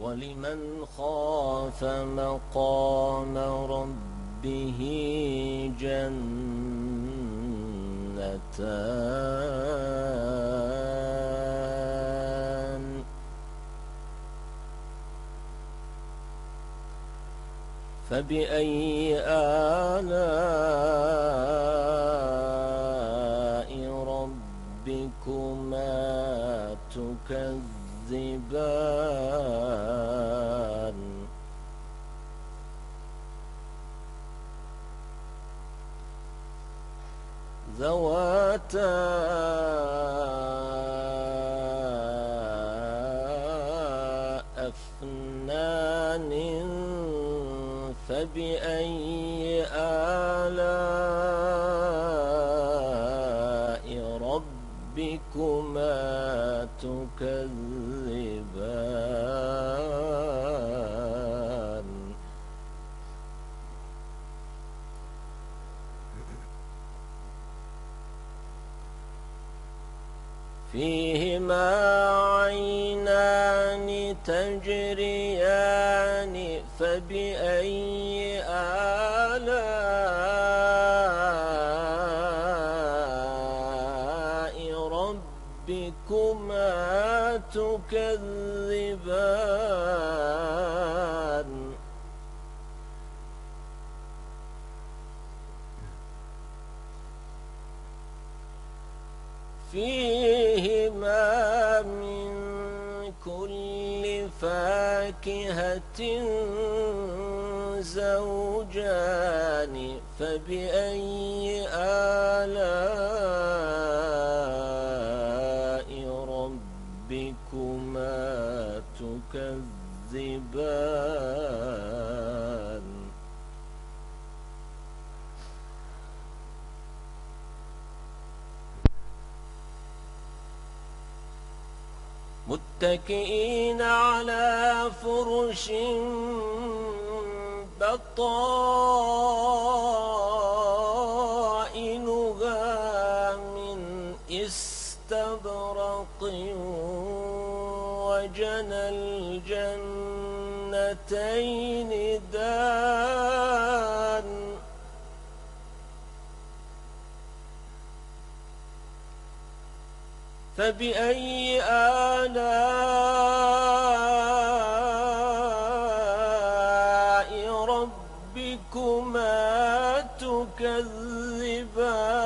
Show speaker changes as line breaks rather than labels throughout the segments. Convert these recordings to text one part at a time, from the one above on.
ولمن خاف مقام ربه جنتان. فبأي آلاء ربكما تكذبان؟ ذواتا أفنان فبأي آلاء ربكما تكذبان. فيهما عينان تجريان فبأي آلاء ربكما تكذبان. فيهما من كل فاكهة زوجان فبأي آلاء ربكما تكذبان. متكئين على فرش بطائنها من استبرق وجنى الجنتين دان. فبأي آلاء ربكما تكذبان؟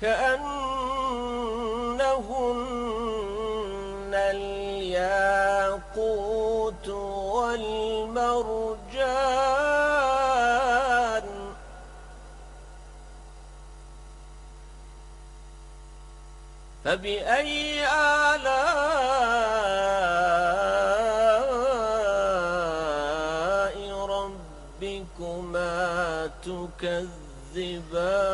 كأنهن الياقوت والمرجان. فبأي آلاء ربكما تكذبان؟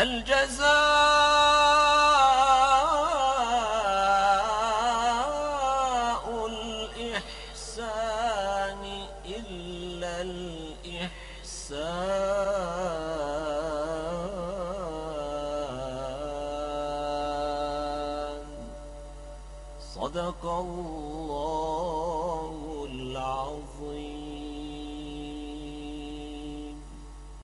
هل جزاء الإحسان إلا الإحسان. صدق الله العظيم.